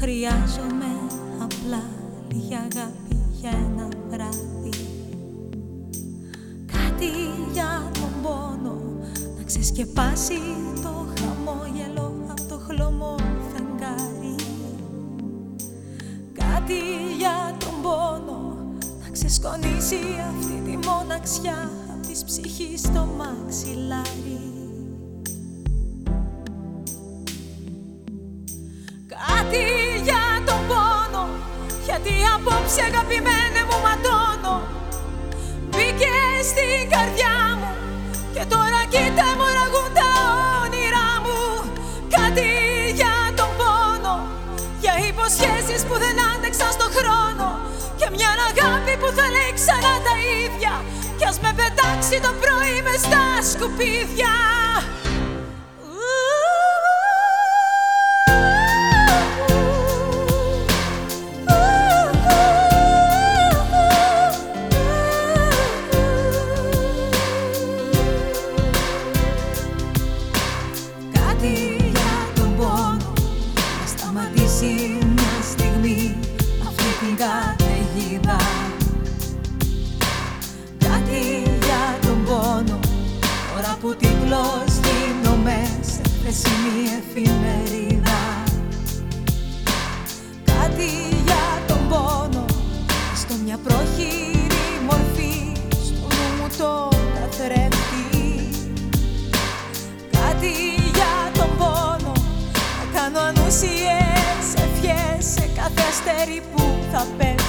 Χρειάζομαι απλά λίγη αγάπη για ένα βράδυ. Κάτι για τον πόνο να ξεσκεπάσει το χαμόγελο από το χλωμό φεγγάρι. Κάτι για τον πόνο να ξεσκονίσει αυτή τη μοναξιά από της ψυχής στο μαξιλάρι Γιατί απόψε αγαπημένε μου ματώνω. Μπήκε στην καρδιά μου Και τώρα κοίτα μοραγούν τα όνειρά μου. Κάτι για τον πόνο Για υποσχέσεις που δεν άντεξαν στο χρόνο. Και μια αγάπη που θα λέει ξανά τα ίδια. Κι ας με πετάξει το πρωί μες στα σκουπίδια αστέρι που θα πέφτει